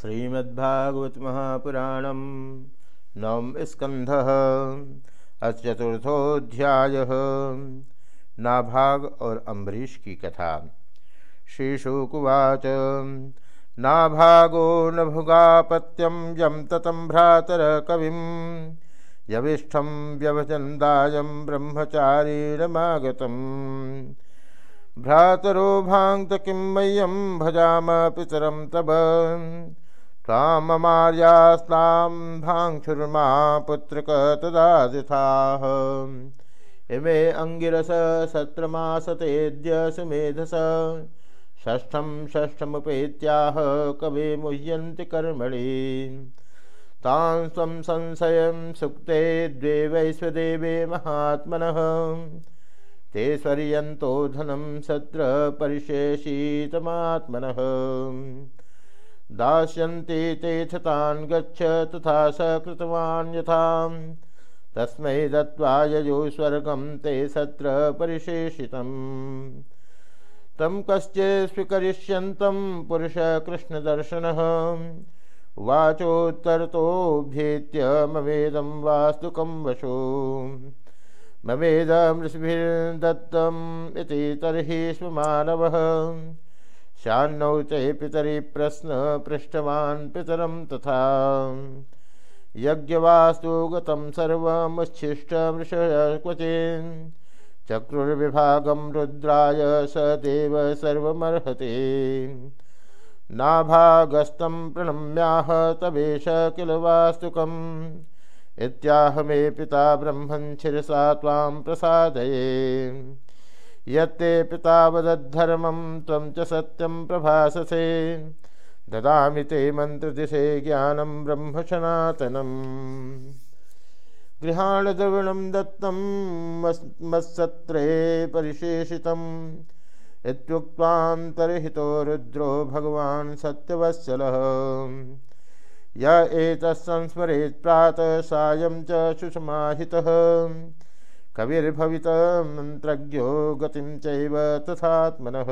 श्रीमद्भागवत महापुराण नवम स्कंध चतुर्थोध्याय नाभाग और अम्बरीश की कथा। श्रीशुकुवाच, नाभागो न भुगापत्यम यम ततम भ्रातर कविम यविष्ठम व्यभजनदायम ब्रह्मचारीणमागतम्। भ्रातरो भाङ्त किं मह्यं भजाम पितरं तब त्वाममार्यास्तां भाङ्क्षुर्मा पुत्रक तदादिथाः। इमे अङ्गिरस सत्रमासतेद्य सुमेधस। षष्ठं षष्ठमुपेत्याह कवे मुह्यन्ति कर्मणि। तां स्वं संशयं सुक्ते द्वे वैश्वदेवे महात्मनः। ते स्वर्यन्तो धनं सत्र परिशेषितमात्मनः। दास्यन्ति तेऽथ तान् गच्छ तथा स कृतवान् यथां तस्मै दत्त्वा स्वर्गं ते सत्र परिशेषितम्। तं कश्चे स्वीकरिष्यन्तं पुरुषकृष्णदर्शनः वाचोत्तरतोऽभ्येत्य मवेदं वास्तुकं वशो। ममेदमृषभिर्दत्तम् इति तर्हि स्वमानवः। शान्नौ च पितरि प्रश्न पृष्टवान् पितरं तथा। यज्ञवास्तु गतं सर्वमुच्छिष्टमृषः क्वचिन् चक्रुर्विभागं रुद्राय स देव सर्वमर्हति। नाभागस्तं प्रणम्याह तवेश किल वास्तुकम्। इत्याह मे पिता ब्रह्मन् शिरसा त्वां प्रसादये। यत्ते पिता वदद्धर्मं त्वं च सत्यं प्रभाससे। ददामि ते मन्त्रदिशे ज्ञानं ब्रह्म सनातनम् गृहाणद्रविणं दत्तं मत्सत्रे परिशेषितम्। इत्युक्त्वान्तर्हितो रुद्रो भगवान् सत्यवत्सलः। य एतत्संस्मरेत् प्रातः सायं च सुसमाहितः। कविर्भवितमन्त्रज्ञो गतिं चैव तथात्मनः।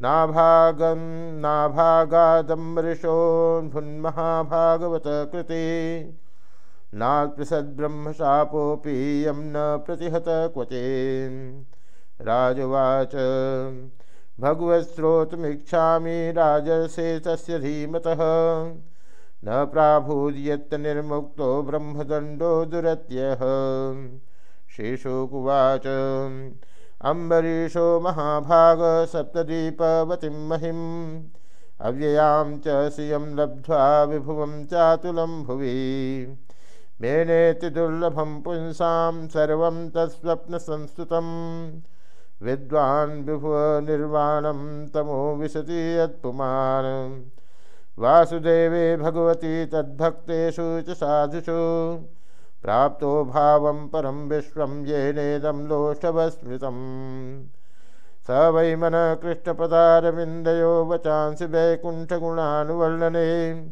नाभागं नाभागादम्बरिशोन्भुन्महाभागवत कृते नात्पृषद्ब्रह्मशापोऽपि यं न प्रतिहत क्वचेन् राजवाच भगवत्स्रोतमीक्षामि राजर्षे तस्य धीमतः। न प्राभूद्यत् निर्मुक्तो ब्रह्मदण्डो दुरत्यः। श्रीशुकुवाच। अम्बरीशो महाभाग सप्तदीपवतीं महिम् अव्ययां च श्रियं लब्ध्वा विभुवं चातुलं भुवि। मेनेति दुर्लभं पुंसां सर्वं तत्स्वप्नसंस्तुतम् विद्वान् विभुव तमो विशति यत्पुमान्। वासुदेवे भगवती तद्भक्तेषु च साधुषु। प्राप्तो भावं परं विश्वं येनेदं लोष्टवस्मृतम् स वै मनः कृष्णपदारविन्दयो वचांसि वैकुण्ठगुणानुवर्णने।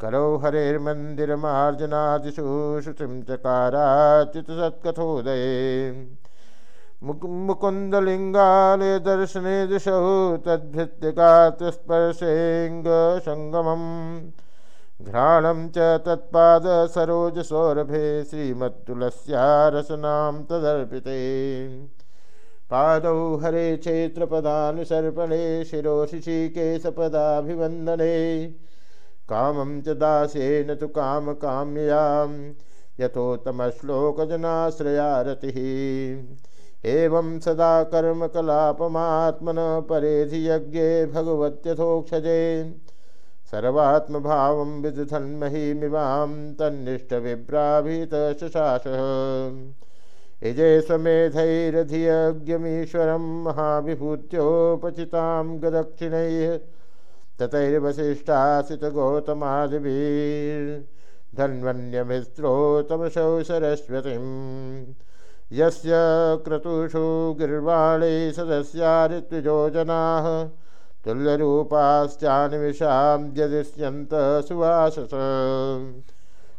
करौ हरेर्मन्दिरमार्जनादिषु श्रुतिं चकाराच्युतसत्कथोदये। मुकुन्दलिङ्गाले दर्शने दिशौ तद्भित्तिकातस्पर्शेऽङ्गसङ्गमम् घ्राणं च तत्पादसरोजसौरभे श्रीमत्तुलस्या रसनां तदर्पिते। पादौ हरे क्षेत्रपदानुसर्पणे शिरोशिशिकेशपदाभिवन्दने कामं च दासेन तु कामकाम्यां यथोत्तमश्लोकजनाश्रया रतिः एवं सदा कर्मकलापमात्मन परेधि यज्ञे भगवत्यथोक्षजे सर्वात्मभावं विदधन्महीमिवां तन्निष्ठविभ्राभीत शशासः। इजे स्वमेधैरधियज्ञमीश्वरं महाविभूत्योपचितां गदक्षिणैः ततैर्वसिष्ठासितगौतमादिभिर्धन्वन्यमिस्त्रोतमसौ सरस्वतीम् यस्य क्रतुषु गिर्वाणे सदस्या ऋत्विजोजनाः तुल्यरूपाश्चानिमिषां यदिष्यन्त सुवासस।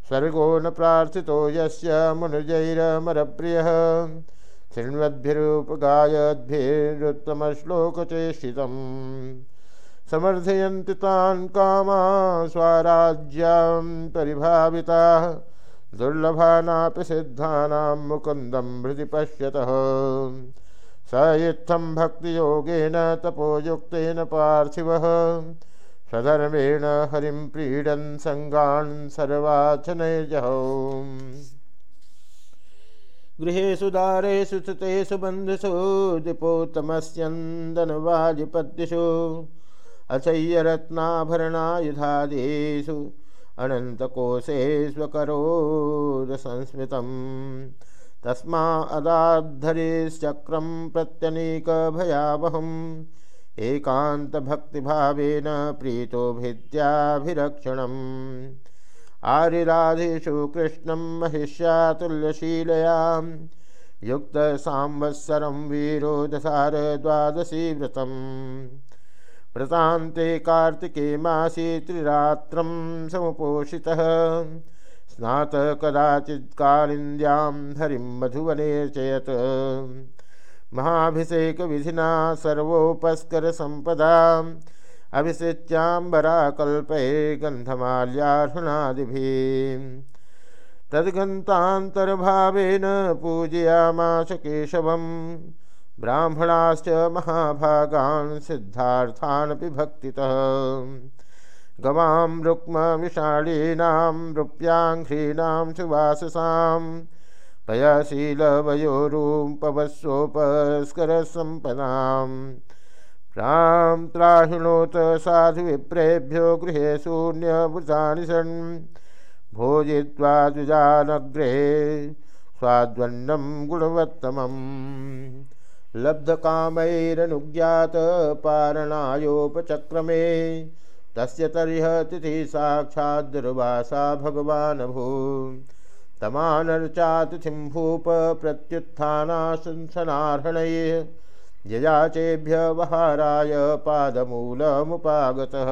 स्वर्गो न प्रार्थितो यस्य मुनुजैरमरप्रियः, शृण्वद्भिरुपगायद्भिरुत्तमश्लोकचेष्टितम्। समर्थयन्ति तान् कामा स्वराज्यां परिभाविताः दुर्लभानापि सिद्धानां मुकुन्दं हृदि पश्यतः। स इत्थं भक्तियोगेन तपोयुक्तेन पार्थिवः। स्वधर्मेण हरिं प्रीडन् सङ्गान् सर्वाचनैर्जहौ। गृहेषु दारेषु सुतेषु बन्धुषु दिपोत्तमस्यन्दनवाजिपद्यषु अचय्यरत्नाभरणायुधादिषु अनन्तकोशेष्वकरोदसंस्मृतं तस्मा अदाद्धरेश्चक्रं प्रत्यनीकभयावहम्। एकान्तभक्तिभावेन प्रीतो भिद्याभिरक्षणम्। आरिराधेषु कृष्णं महिष्यातुल्यशीलया युक्तसांवत्सरं वीरो दशार द्वादशी व्रतम् व्रतान्ते कार्तिके मासि त्रिरात्रं समुपोषितः। स्नात कदाचित्कालिन्द्यां हरिं मधुवनेर्चयत् महाभिषेकविधिना सर्वोपस्करसम्पदा। अभिषिच्याम्बराकल्पे गन्धमाल्यार्हुणादिभिः तद्गन्तान्तर्भावेन पूजयामास केशवम्। ब्राह्मणाश्च महाभागान् सिद्धार्थानपि भक्तितः। गवां रुक्मविषाणीनां रूप्याङ्घ्रीणां सुवाससां पयशीलवयोरूपवस्वोपस्करसम्पदाम् राम त्राहिणोत साधु विप्रेभ्यो गृहे शून्यभुतानि सन्। भोजित्वा द्विजानग्रे स्वाद्वन्नं गुणवत्तमम्। लब्धकामैरनुज्ञातपारणायोपचक्रमे तस्य तर्ह तिथि साक्षाद्दुर्वासा भगवान् भू तमानर्चातिथिं भूप प्रत्युत्थानाशंसनार्हणैः ययाचेभ्य वहाराय पादमूलमुपागतः।